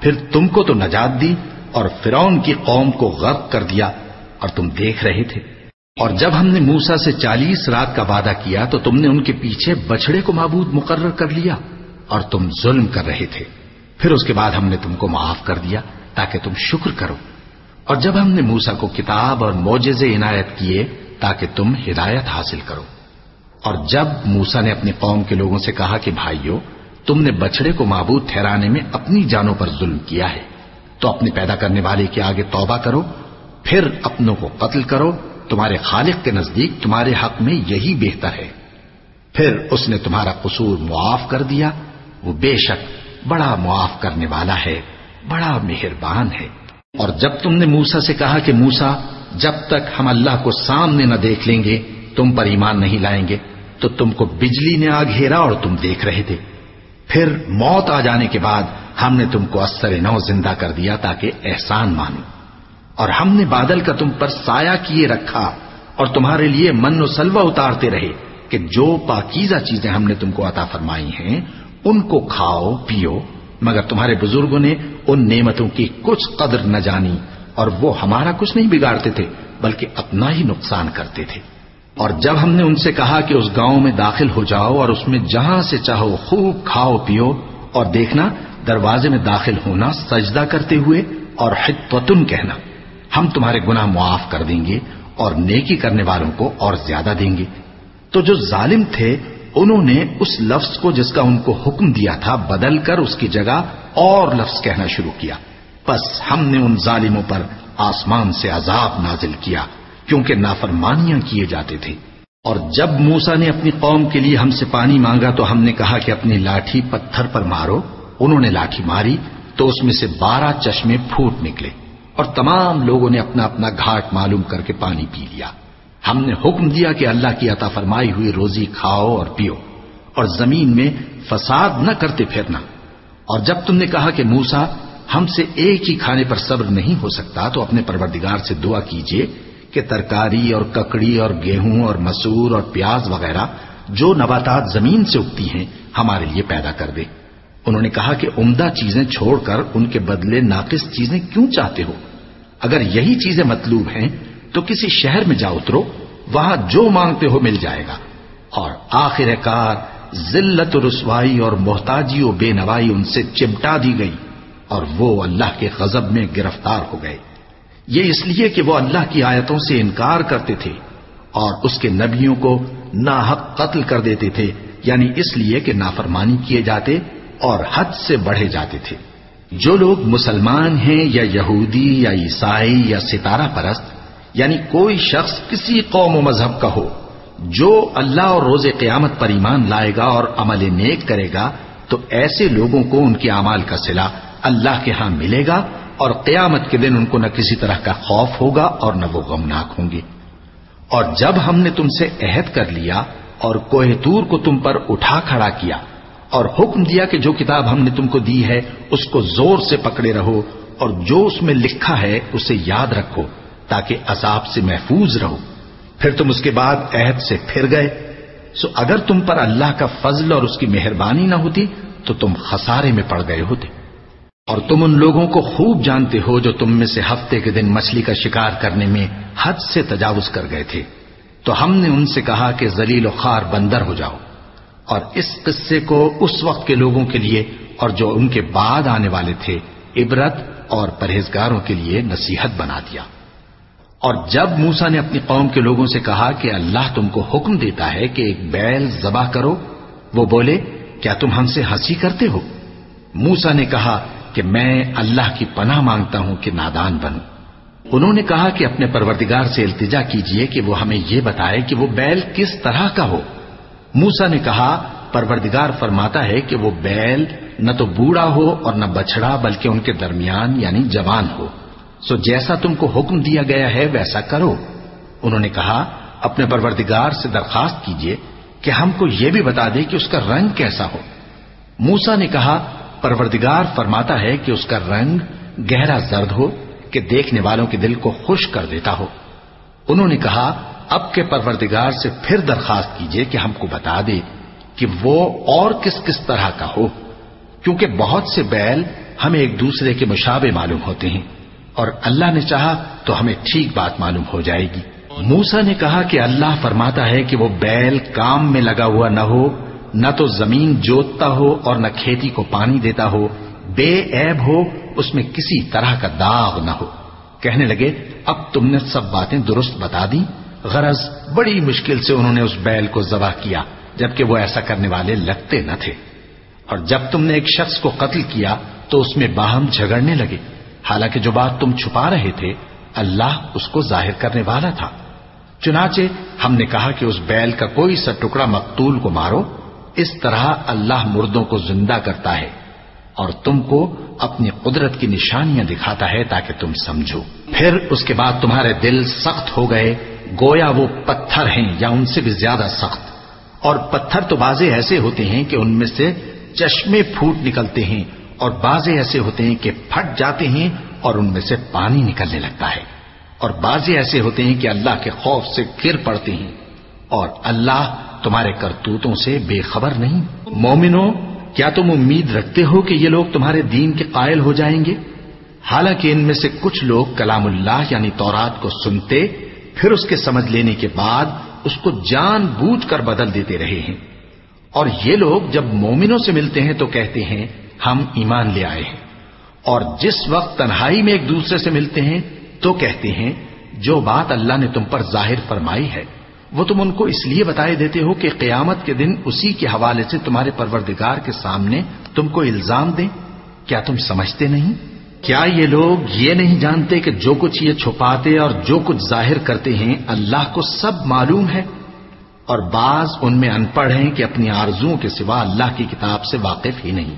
پھر تم کو تو نجات دی اور فرون کی قوم کو غرق کر دیا اور تم دیکھ رہے تھے۔ اور جب ہم نے موسا سے چالیس رات کا وعدہ کیا تو تم نے ان کے پیچھے بچڑے کو معبود مقرر کر لیا اور تم ظلم کر رہے تھے۔ پھر اس کے بعد ہم نے تم کو معاف کر دیا تاکہ تم شکر کرو۔ اور جب ہم نے موسا کو کتاب اور موجز عنایت کیے تاکہ تم ہدایت حاصل کرو۔ اور جب موسا نے اپنی قوم کے لوگوں سے کہا کہ بھائیو تم نے بچڑے کو معبود ٹھہرانے میں اپنی جانوں پر ظلم کیا ہے۔ تو اپنے پیدا کرنے والے کے آگے توبہ کرو، پھر اپنوں کو قتل کرو۔ تمہارے خالق کے نزدیک تمہارے حق میں یہی بہتر ہے۔ پھر اس نے تمہارا قصور معاف کر دیا۔ وہ بے شک بڑا معاف کرنے والا ہے، بڑا مہربان ہے۔ اور جب تم نے موسا سے کہا کہ موسا جب تک ہم اللہ کو سامنے نہ دیکھ لیں گے، تم پر ایمان نہیں لائیں گے، تو تم کو بجلی نے آ گھیرا اور تم دیکھ رہے تھے۔ پھر موت آ جانے کے بعد ہم نے تم کو اثر نو زندہ کر دیا تاکہ احسان مانو۔ اور ہم نے بادل کا تم پر سایہ کیے رکھا اور تمہارے لیے من و سلوا اتارتے رہے کہ جو پاکیزہ چیزیں ہم نے تم کو عطا فرمائی ہیں، ان کو کھاؤ، پیو، مگر تمہارے بزرگوں نے ان نعمتوں کی کچھ قدر نہ جانی اور وہ ہمارا کچھ نہیں بگاڑتے تھے، بلکہ اپنا ہی نقصان کرتے تھے۔ اور جب ہم نے ان سے کہا کہ اس گاؤں میں داخل ہو جاؤ اور اس میں جہاں سے چاہو خوب کھاؤ پیو اور دیکھنا دروازے میں داخل ہونا سجدہ کرتے ہوئے اور حتوتن کہنا، ہم تمہارے گناہ معاف کر دیں گے اور نیکی کرنے والوں کو اور زیادہ دیں گے۔ تو جو ظالم تھے، انہوں نے اس لفظ کو جس کا ان کو حکم دیا تھا بدل کر اس کی جگہ اور لفظ کہنا شروع کیا۔ بس ہم نے ان ظالموں پر آسمان سے عذاب نازل کیا۔ کیونکہ نافرمانیاں کیے جاتے تھے۔ اور جب موسا نے اپنی قوم کے لیے ہم سے پانی مانگا تو ہم نے کہا کہ اپنی لاٹھی پتھر پر مارو۔ انہوں نے لاٹھی ماری تو اس میں سے بارہ چشمے پھوٹ نکلے اور تمام لوگوں نے اپنا اپنا گھاٹ معلوم کر کے پانی پی لیا۔ ہم نے حکم دیا کہ اللہ کی عطا فرمائی ہوئی روزی کھاؤ اور پیو اور زمین میں فساد نہ کرتے پھرنا۔ اور جب تم نے کہا کہ موسا ہم سے ایک ہی کھانے پر صبر نہیں ہو سکتا تو اپنے پروردگار سے دعا کیجیے کہ ترکاری اور ککڑی اور گیہوں اور مسور اور پیاز وغیرہ جو نباتات زمین سے اگتی ہیں، ہمارے لیے پیدا کر دے۔ انہوں نے کہا کہ عمدہ چیزیں چھوڑ کر ان کے بدلے ناقص چیزیں کیوں چاہتے ہو؟ اگر یہی چیزیں مطلوب ہیں، تو کسی شہر میں جا اترو، وہاں جو مانگتے ہو مل جائے گا۔ اور آخر کار ذلت و رسوائی اور محتاجی و بے نوائی ان سے چمٹا دی گئی، اور وہ اللہ کے غضب میں گرفتار ہو گئے۔ یہ اس لیے کہ وہ اللہ کی آیتوں سے انکار کرتے تھے اور اس کے نبیوں کو ناحق قتل کر دیتے تھے یعنی اس لیے کہ نافرمانی کیے جاتے اور حد سے بڑھے جاتے تھے۔ جو لوگ مسلمان ہیں یا یہودی یا عیسائی یا ستارہ پرست یعنی کوئی شخص کسی قوم و مذہب کا ہو، جو اللہ اور روز قیامت پر ایمان لائے گا اور عمل نیک کرے گا، تو ایسے لوگوں کو ان کے اعمال کا صلہ اللہ کے ہاں ملے گا اور قیامت کے دن ان کو نہ کسی طرح کا خوف ہوگا اور نہ وہ غمناک ہوں گے۔ اور جب ہم نے تم سے عہد کر لیا اور کوہ تور کو تم پر اٹھا کھڑا کیا اور حکم دیا کہ جو کتاب ہم نے تم کو دی ہے، اس کو زور سے پکڑے رہو اور جو اس میں لکھا ہے، اسے یاد رکھو تاکہ عذاب سے محفوظ رہو۔ پھر تم اس کے بعد عہد سے پھر گئے۔ سو اگر تم پر اللہ کا فضل اور اس کی مہربانی نہ ہوتی تو تم خسارے میں پڑ گئے ہوتے۔ اور تم ان لوگوں کو خوب جانتے ہو جو تم میں سے ہفتے کے دن مچھلی کا شکار کرنے میں حد سے تجاوز کر گئے تھے۔ تو ہم نے ان سے کہا کہ زلیل و خار بندر ہو جاؤ۔ اور اس قصے کو اس وقت کے لوگوں کے لیے اور جو ان کے بعد آنے والے تھے، عبرت اور پرہیزگاروں کے لیے نصیحت بنا دیا۔ اور جب موسا نے اپنی قوم کے لوگوں سے کہا کہ اللہ تم کو حکم دیتا ہے کہ ایک بیل ذبح کرو، وہ بولے، کیا تم ہم سے ہنسی کرتے ہو؟ موسا نے کہا کہ میں اللہ کی پناہ مانگتا ہوں کہ نادان بنوں۔ انہوں نے کہا کہ اپنے پروردگار سے التجا کیجیے کہ وہ ہمیں یہ بتائے کہ وہ بیل کس طرح کا ہو۔ موسا نے کہا، پروردگار فرماتا ہے کہ وہ بیل نہ تو بوڑھا ہو اور نہ بچڑا بلکہ ان کے درمیان یعنی جوان ہو۔ سو جیسا تم کو حکم دیا گیا ہے، ویسا کرو۔ انہوں نے کہا، اپنے پروردگار سے درخواست کیجیے کہ ہم کو یہ بھی بتا دے کہ اس کا رنگ کیسا ہو۔ موسا نے کہا پروردگار فرماتا ہے کہ اس کا رنگ گہرا زرد ہو، کہ دیکھنے والوں کے دل کو خوش کر دیتا ہو۔ انہوں نے کہا، اب کے پروردگار سے پھر درخواست کیجیے کہ ہم کو بتا دے کہ وہ اور کس کس طرح کا ہو، کیونکہ بہت سے بیل ہمیں ایک دوسرے کے مشابے معلوم ہوتے ہیں۔ اور اللہ نے چاہا تو ہمیں ٹھیک بات معلوم ہو جائے گی۔ موسا نے کہا کہ اللہ فرماتا ہے کہ وہ بیل کام میں لگا ہوا نہ ہو نہ تو زمین جوتتا ہو اور نہ کھیتی کو پانی دیتا ہو، بے عیب ہو، اس میں کسی طرح کا داغ نہ ہو۔ کہنے لگے، اب تم نے سب باتیں درست بتا دی غرض، بڑی مشکل سے انہوں نے اس بیل کو ذبح کیا، جبکہ وہ ایسا کرنے والے لگتے نہ تھے۔ اور جب تم نے ایک شخص کو قتل کیا، تو اس میں باہم جھگڑنے لگے۔ حالانکہ جو بات تم چھپا رہے تھے، اللہ اس کو ظاہر کرنے والا تھا۔ چنانچہ، ہم نے کہا کہ اس بیل کا کوئی سا ٹکڑا مقتول کو مارو۔ اس طرح اللہ مردوں کو زندہ کرتا ہے اور تم کو اپنی قدرت کی نشانیاں دکھاتا ہے تاکہ تم سمجھو۔ پھر اس کے بعد تمہارے دل سخت ہو گئے۔ گویا وہ پتھر ہیں یا ان سے بھی زیادہ سخت۔ اور پتھر تو بازے ایسے ہوتے ہیں کہ ان میں سے چشمے پھوٹ نکلتے ہیں اور بازے ایسے ہوتے ہیں کہ پھٹ جاتے ہیں اور ان میں سے پانی نکلنے لگتا ہے۔ اور بازے ایسے ہوتے ہیں کہ اللہ کے خوف سے گر پڑتے ہیں۔ اور اللہ تمہارے کرتوتوں سے بے خبر نہیں۔ مومنو کیا تم امید رکھتے ہو کہ یہ لوگ تمہارے دین کے قائل ہو جائیں گے؟ حالانکہ ان میں سے کچھ لوگ کلام اللہ یعنی تورات کو سنتے، پھر اس کے سمجھ لینے کے بعد اس کو جان بوجھ کر بدل دیتے رہے ہیں۔ اور یہ لوگ جب مومنوں سے ملتے ہیں تو کہتے ہیں، ہم ایمان لے آئے ہیں۔ اور جس وقت تنہائی میں ایک دوسرے سے ملتے ہیں تو کہتے ہیں، جو بات اللہ نے تم پر ظاہر فرمائی ہے۔ وہ تم ان کو اس لیے بتائے دیتے ہو کہ قیامت کے دن اسی کے حوالے سے تمہارے پروردگار کے سامنے تم کو الزام دیں۔ کیا تم سمجھتے نہیں؟ کیا یہ لوگ یہ نہیں جانتے کہ جو کچھ یہ چھپاتے اور جو کچھ ظاہر کرتے ہیں اللہ کو سب معلوم ہے؟ اور بعض ان میں ان پڑھ ہیں کہ اپنی آرزوں کے سوا اللہ کی کتاب سے واقف ہی نہیں۔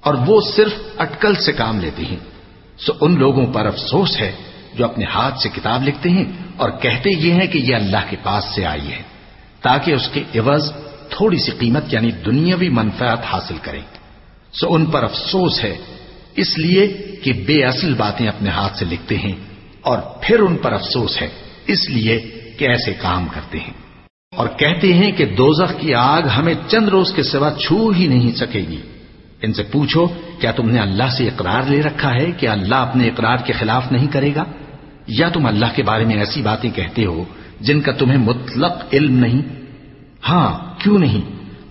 اور وہ صرف اٹکل سے کام لیتے ہیں۔ سو ان لوگوں پر افسوس ہے جو اپنے ہاتھ سے کتاب لکھتے ہیں اور کہتے یہ ہیں کہ یہ اللہ کے پاس سے آئی ہے، تاکہ اس کے عوض تھوڑی سی قیمت یعنی دنیاوی منفعت حاصل کریں۔ سو ان پر افسوس ہے، اس لیے کہ بے اصل باتیں اپنے ہاتھ سے لکھتے ہیں اور پھر ان پر افسوس ہے، اس لیے کہ ایسے کام کرتے ہیں۔ اور کہتے ہیں کہ دوزخ کی آگ ہمیں چند روز کے سوا چھو ہی نہیں سکے گی۔ ان سے پوچھو، کیا تم نے اللہ سے اقرار لے رکھا ہے کہ اللہ اپنے اقرار کے خلاف نہیں کرے گا؟ یا تم اللہ کے بارے میں ایسی باتیں کہتے ہو جن کا تمہیں مطلق علم نہیں؟ ہاں کیوں نہیں؟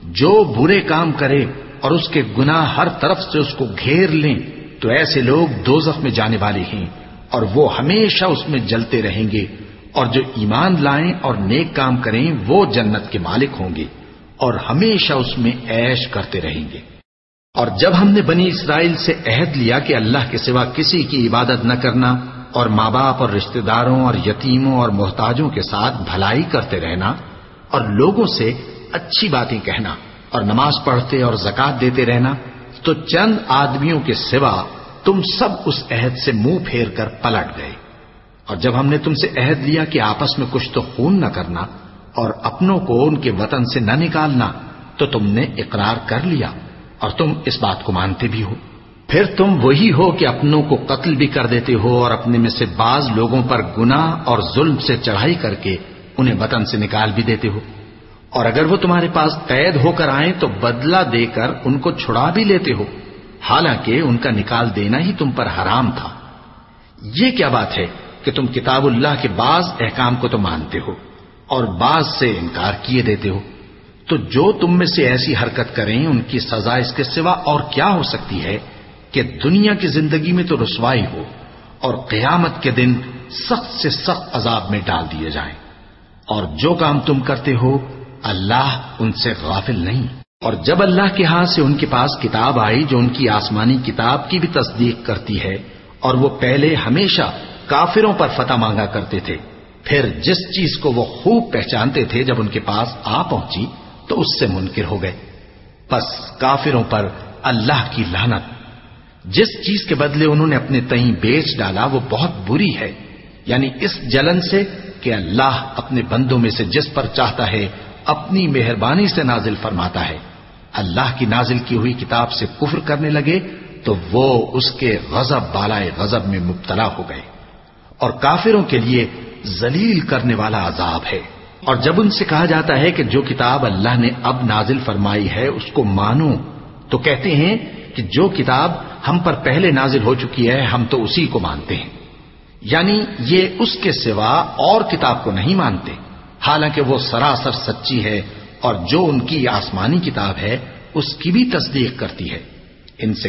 جو برے کام کرے اور اس کے گناہ ہر طرف سے اس کو گھیر لیں، تو ایسے لوگ دو میں جانے والے ہیں اور وہ ہمیشہ اس میں جلتے رہیں گے اور جو ایمان لائیں اور نیک کام کریں، وہ جنت کے مالک ہوں گے اور ہمیشہ اس میں عیش کرتے رہیں گے۔ اور جب ہم نے بنی اسرائیل سے عہد لیا کہ اللہ کے سوا کسی کی عبادت نہ کرنا اور ماں باپ اور رشتہ داروں اور یتیموں اور محتاجوں کے ساتھ بھلائی کرتے رہنا اور لوگوں سے اچھی باتیں کہنا اور نماز پڑھتے اور زکات دیتے رہنا، تو چند آدمیوں کے سوا تم سب اس عہد سے منہ پھیر کر پلٹ گئے۔ اور جب ہم نے تم سے عہد لیا کہ آپس میں کچھ تو خون نہ کرنا اور اپنوں کو ان کے وطن سے نہ نکالنا، تو تم نے اقرار کر لیا اور تم اس بات کو مانتے بھی ہو۔ پھر تم وہی ہو کہ اپنوں کو قتل بھی کر دیتے ہو اور اپنے میں سے بعض لوگوں پر گناہ اور ظلم سے چڑھائی کر کے انہیں وطن سے نکال بھی دیتے ہو۔ اور اگر وہ تمہارے پاس قید ہو کر آئیں تو بدلہ دے کر ان کو چھڑا بھی لیتے ہو۔ حالانکہ ان کا نکال دینا ہی تم پر حرام تھا۔ یہ کیا بات ہے کہ تم کتاب اللہ کے بعض احکام کو تو مانتے ہو اور بعض سے انکار کیے دیتے ہو۔ تو جو تم میں سے ایسی حرکت کریں ان کی سزا اس کے سوا اور کیا ہو سکتی ہے؟ کہ دنیا کی زندگی میں تو رسوائی ہو اور قیامت کے دن سخت سے سخت عذاب میں ڈال دیے جائیں۔ اور جو کام تم کرتے ہو، اللہ ان سے غافل نہیں۔ اور جب اللہ کے ہاں سے ان کے پاس کتاب آئی جو ان کی آسمانی کتاب کی بھی تصدیق کرتی ہے، اور وہ پہلے ہمیشہ کافروں پر فتح مانگا کرتے تھے، پھر جس چیز کو وہ خوب پہچانتے تھے جب ان کے پاس آ پہنچی، تو اس سے منکر ہو گئے۔ بس کافروں پر اللہ کی لانت جس چیز کے بدلے انہوں نے اپنے تئیں بیچ ڈالا، وہ بہت بری ہے۔ یعنی اس جلن سے کہ اللہ اپنے بندوں میں سے جس پر چاہتا ہے، اپنی مہربانی سے نازل فرماتا ہے۔ اللہ کی نازل کی ہوئی کتاب سے کفر کرنے لگے تو وہ اس کے غضب، بالائے غضب میں مبتلا ہو گئے۔ اور کافروں کے لیے ذلیل کرنے والا عذاب ہے۔ اور جب ان سے کہا جاتا ہے کہ جو کتاب اللہ نے اب نازل فرمائی ہے، اس کو مانو، تو کہتے ہیں کہ جو کتاب ہم پر پہلے نازل ہو چکی ہے، ہم تو اسی کو مانتے ہیں۔ یعنی یہ اس کے سوا اور کتاب کو نہیں مانتے۔ حالانکہ وہ سراسر سچی ہے اور جو ان کی آسمانی کتاب ہے، اس کی بھی تصدیق کرتی ہے۔ ان سے